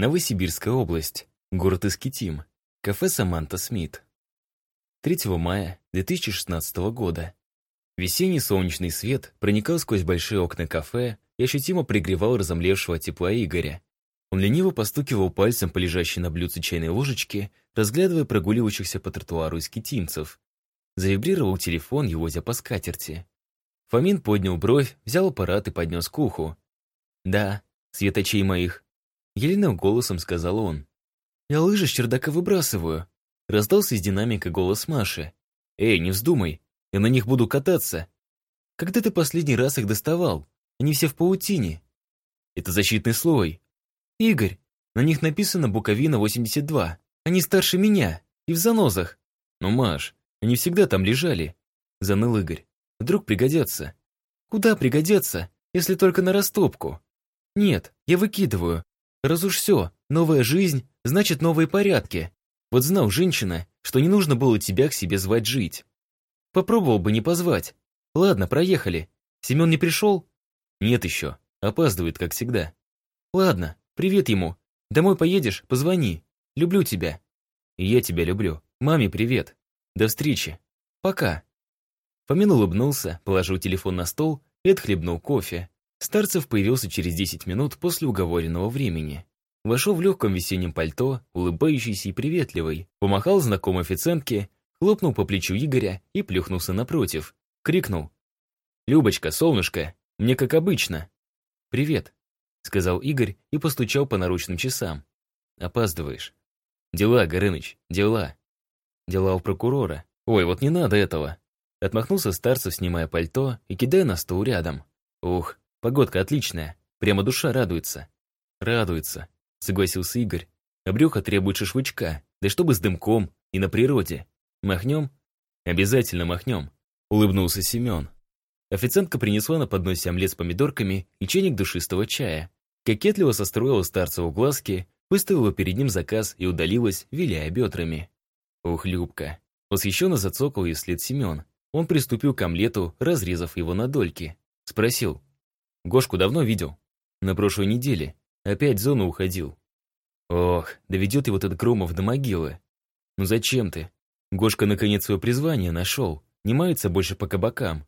Новосибирская область. Город Искитим. Кафе «Саманта Смит». 3 мая 2016 года. Весенний солнечный свет проникал сквозь большие окна кафе и ощутимо пригревал разомлевшего тепла Игоря. Он лениво постукивал пальцем по лежащей на блюдце чайной ложечке, разглядывая прогуливающихся по тротуару искитимцев. Завибрировал телефон, его по скатерти. Фомин поднял бровь, взял аппарат и поднес к уху. «Да, светочей моих», — елейным голосом сказал он. «Я лыжи с чердака выбрасываю», — раздался из динамика голос Маши. «Эй, не вздумай, я на них буду кататься. Когда ты последний раз их доставал? Они все в паутине». «Это защитный слой». «Игорь, на них написано Буковина 82. Они старше меня и в занозах». «Ну, Маш, они всегда там лежали», — заныл Игорь. «Вдруг пригодятся». «Куда пригодятся, если только на растопку?» «Нет, я выкидываю. Раз уж все, новая жизнь, значит новые порядки. Вот знал женщина, что не нужно было тебя к себе звать жить. Попробовал бы не позвать. Ладно, проехали. Семен не пришел? Нет еще. Опаздывает, как всегда. Ладно, привет ему. Домой поедешь, позвони. Люблю тебя. Я тебя люблю. Маме привет. До встречи. Пока. Фомин улыбнулся, положил телефон на стол и отхлебнул кофе. Старцев появился через 10 минут после уговоренного времени. Вошел в легком весеннем пальто, улыбающийся и приветливый, помахал знакомой официантке, хлопнул по плечу Игоря и плюхнулся напротив. Крикнул. «Любочка, солнышко, мне как обычно». «Привет», — сказал Игорь и постучал по наручным часам. «Опаздываешь». «Дела, Горыныч, дела». «Дела у прокурора. Ой, вот не надо этого». Отмахнулся Старцев, снимая пальто и кидая на стол рядом. «Ух, Погодка отличная, прямо душа радуется. Радуется, согласился Игорь. А брюхо требует шашлычка, да чтобы с дымком и на природе. Махнем? Обязательно махнем, улыбнулся Семен. Официантка принесла на подносе омлет с помидорками и чайник душистого чая. Кокетливо состроила старцеву глазки, выставила перед ним заказ и удалилась, виляя бедрами. Ух, Любка. Восхищенно зацокал ей след Семен. Он приступил к омлету, разрезав его на дольки. Спросил, Гошку давно видел. На прошлой неделе. Опять в зону уходил. Ох, доведет его этот Громов до могилы. Ну зачем ты? Гошка наконец свое призвание нашел. Не мается больше по кабакам.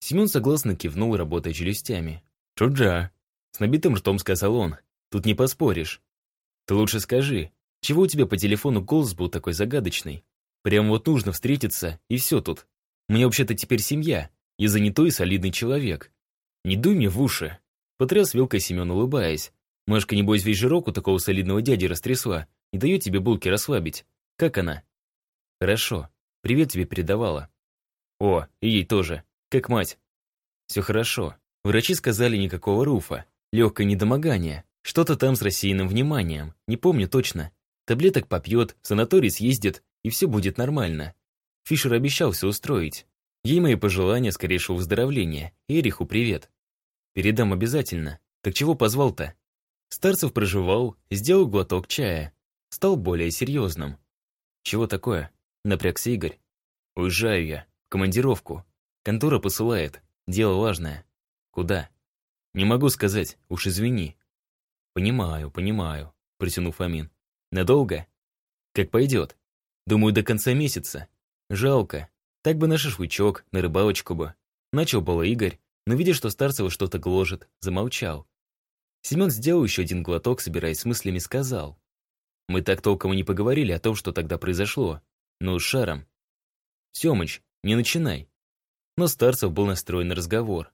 Семен согласно кивнул, работая челюстями. «Чуджа!» С набитым ртом сказал он. «Тут не поспоришь. Ты лучше скажи, чего у тебя по телефону голос был такой загадочный? Прям вот нужно встретиться, и все тут. У меня вообще-то теперь семья. Я занятой и солидный человек. «Не дуй мне в уши!» Потряс вилкой Семен, улыбаясь. «Машка, небось, весь жирок у такого солидного дяди растрясла. Не дает тебе булки расслабить. Как она?» «Хорошо. Привет тебе передавала». «О, и ей тоже. Как мать?» «Все хорошо. Врачи сказали никакого руфа. Легкое недомогание. Что-то там с рассеянным вниманием. Не помню точно. Таблеток попьет, в санаторий съездит, и все будет нормально. Фишер обещал все устроить. Ей мои пожелания скорейшего выздоровления. Эриху привет. Передам обязательно. Так чего позвал-то? Старцев проживал, сделал глоток чая. Стал более серьезным. Чего такое? Напрягся Игорь. Уезжаю я. В командировку. Контора посылает. Дело важное. Куда? Не могу сказать, уж извини. Понимаю, понимаю, протянул Фомин. Надолго? Как пойдет. Думаю, до конца месяца. Жалко. Так бы на шашлычок, на рыбалочку бы. Начал было Игорь, но, видя, что Старцева что-то гложет, замолчал. Семен сделал еще один глоток, собираясь с мыслями, сказал. «Мы так толком и не поговорили о том, что тогда произошло. Ну, с шаром. Семыч, не начинай». Но Старцев был настроен на разговор.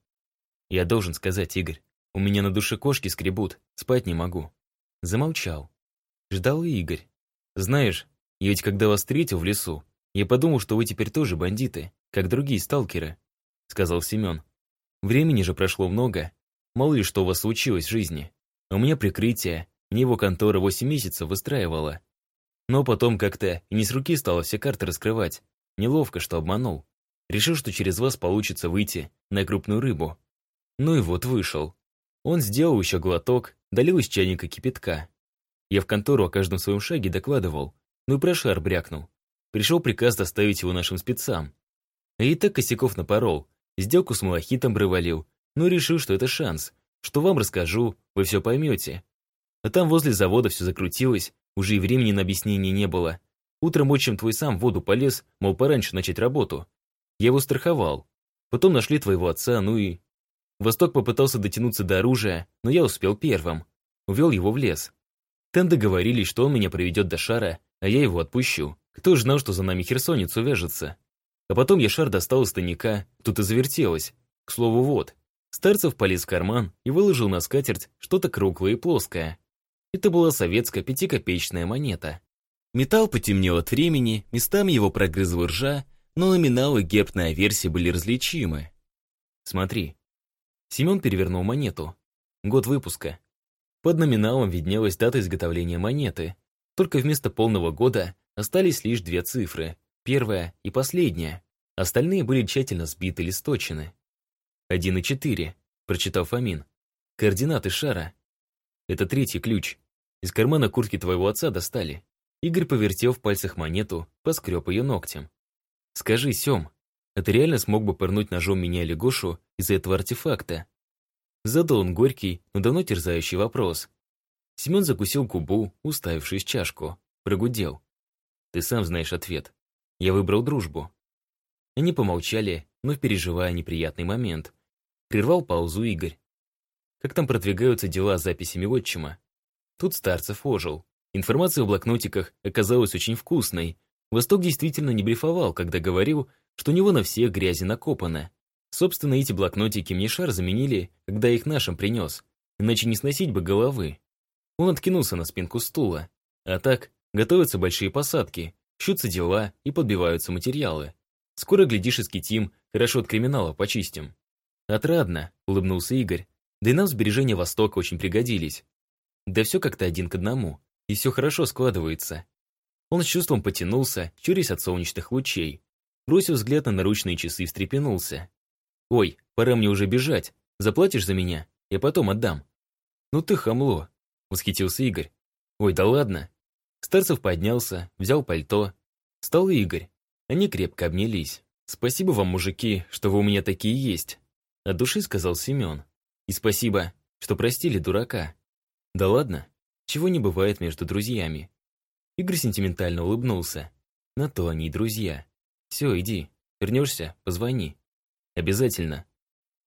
«Я должен сказать, Игорь, у меня на душе кошки скребут, спать не могу». Замолчал. Ждал Игорь. «Знаешь, я ведь когда вас встретил в лесу, я подумал, что вы теперь тоже бандиты, как другие сталкеры», — сказал Семен. Времени же прошло много. Мало ли что у вас случилось в жизни. У меня прикрытие, мне его контора 8 месяцев выстраивала. Но потом как-то не с руки стало все карты раскрывать. Неловко, что обманул. Решил, что через вас получится выйти на крупную рыбу. Ну и вот вышел. Он сделал еще глоток, долил из чайника кипятка. Я в контору о каждом своем шаге докладывал, ну и про шар брякнул. Пришел приказ доставить его нашим спецам. И так косяков напорол, Сделку с малахитом провалил, но решил, что это шанс, что вам расскажу, вы все поймете. А там возле завода все закрутилось, уже и времени на объяснение не было. Утром отчим твой сам в воду полез, мол, пораньше начать работу. Я его страховал. Потом нашли твоего отца, ну и... Восток попытался дотянуться до оружия, но я успел первым. Увел его в лес. Там договорились, что он меня проведет до шара, а я его отпущу. Кто ж знал, что за нами херсонец увяжется? А потом я шар достал из тайника, тут и завертелось. К слову, вот. Старцев полез в карман и выложил на скатерть что-то круглое и плоское. Это была советская пятикопеечная монета. Металл потемнел от времени, местами его прогрызла ржа, но номинал и герб на версии были различимы. Смотри. Семен перевернул монету. Год выпуска. Под номиналом виднелась дата изготовления монеты. Только вместо полного года остались лишь две цифры. Первая и последняя. Остальные были тщательно сбиты или. «Один и четыре», — прочитал Фомин. «Координаты шара». «Это третий ключ. Из кармана куртки твоего отца достали». Игорь повертел в пальцах монету, поскреб ее ногтем. «Скажи, Сем, а ты реально смог бы пырнуть ножом меня или Гошу из-за этого артефакта?» Задал он горький, но давно терзающий вопрос. Семен закусил губу, уставившись в чашку. Прогудел. «Ты сам знаешь ответ. Я выбрал дружбу». Они помолчали, но переживая неприятный момент. Прервал паузу Игорь. «Как там продвигаются дела с записями отчима?» Тут Старцев ожил. Информация в блокнотиках оказалась очень вкусной. Восток действительно не блефовал, когда говорил, что у него на всех грязи накопано. Собственно, эти блокнотики мне шар заменили, когда их нашим принес. Иначе не сносить бы головы. Он откинулся на спинку стула. А так, готовятся большие посадки, щутся дела и подбиваются материалы. Скоро, глядишь, скитим, хорошо от криминала почистим. Отрадно, улыбнулся Игорь. Да и нам сбережения Востока очень пригодились. Да все как-то один к одному и все хорошо складывается. Он с чувством потянулся, чурясь от солнечных лучей. Бросил взгляд на наручные часы встрепенулся. «Ой, пора мне уже бежать. Заплатишь за меня? Я потом отдам». «Ну ты хамло», — восхитился Игорь. «Ой, да ладно». Старцев поднялся, взял пальто. Стал Игорь. Они крепко обнялись. «Спасибо вам, мужики, что вы у меня такие есть», — от души сказал Семен. «И спасибо, что простили дурака». «Да ладно, чего не бывает между друзьями. Игорь сентиментально улыбнулся. На то они и друзья. Все, иди. Вернешься, позвони. Обязательно.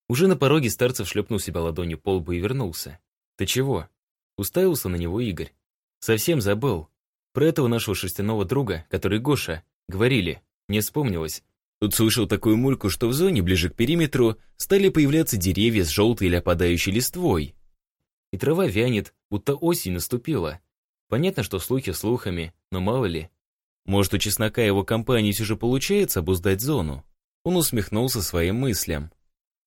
Уже на пороге старцев шлепнул себя ладонью по лбу и вернулся. Ты чего? Уставился на него Игорь. Совсем забыл. Про этого нашего шерстяного друга, который Гоша, говорили. Не вспомнилось. Тут слышал такую мульку, что в зоне ближе к периметру стали появляться деревья с желтой или опадающей листвой и трава вянет, будто осень наступила. Понятно, что слухи слухами, но мало ли. Может, у чеснока его компании все же получается обуздать зону? Он усмехнулся своим мыслям.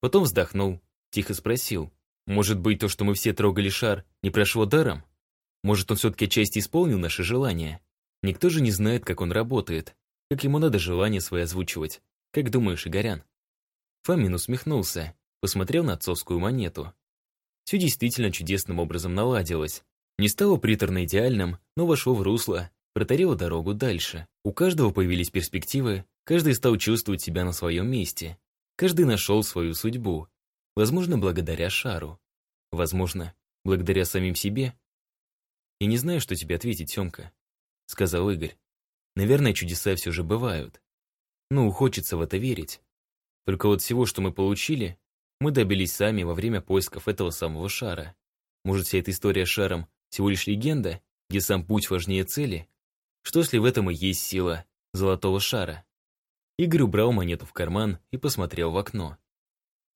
Потом вздохнул, тихо спросил. Может быть, то, что мы все трогали шар, не прошло даром? Может, он все-таки отчасти исполнил наши желания? Никто же не знает, как он работает. Как ему надо желание свои озвучивать. Как думаешь, Игорян? Фомин усмехнулся, посмотрел на отцовскую монету. Все действительно чудесным образом наладилось. Не стало приторно идеальным, но вошло в русло, протарило дорогу дальше. У каждого появились перспективы, каждый стал чувствовать себя на своем месте. Каждый нашел свою судьбу. Возможно, благодаря шару. Возможно, благодаря самим себе. «Я не знаю, что тебе ответить, Семка», — сказал Игорь. «Наверное, чудеса все же бывают. Ну, хочется в это верить. Только вот всего, что мы получили, мы добились сами во время поисков этого самого шара. Может, вся эта история с шаром всего лишь легенда, где сам путь важнее цели? Что если в этом и есть сила золотого шара? Игорь убрал монету в карман и посмотрел в окно.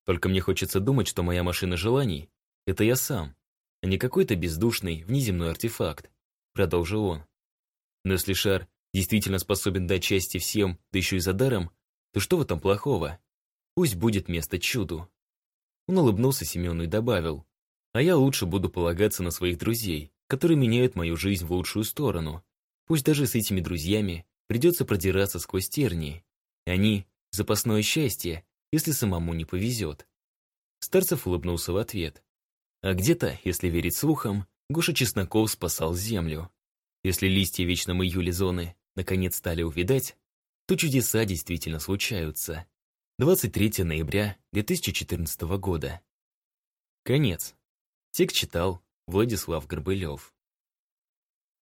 Только мне хочется думать, что моя машина желаний — это я сам, не какой-то бездушный внеземной артефакт, продолжил он. Но если шар действительно способен дать счастье всем, да еще и за даром, то что в этом плохого? Пусть будет место чуду. Он улыбнулся Семену и добавил, «А я лучше буду полагаться на своих друзей, которые меняют мою жизнь в лучшую сторону. Пусть даже с этими друзьями придется продираться сквозь тернии. Они — запасное счастье, если самому не повезет». Старцев улыбнулся в ответ. А где-то, если верить слухам, Гоша Чесноков спасал землю. Если листья в вечном июле зоны наконец стали увидать, то чудеса действительно случаются. 23 ноября 2014 года. Конец. Текст читал Владислав Горбылев.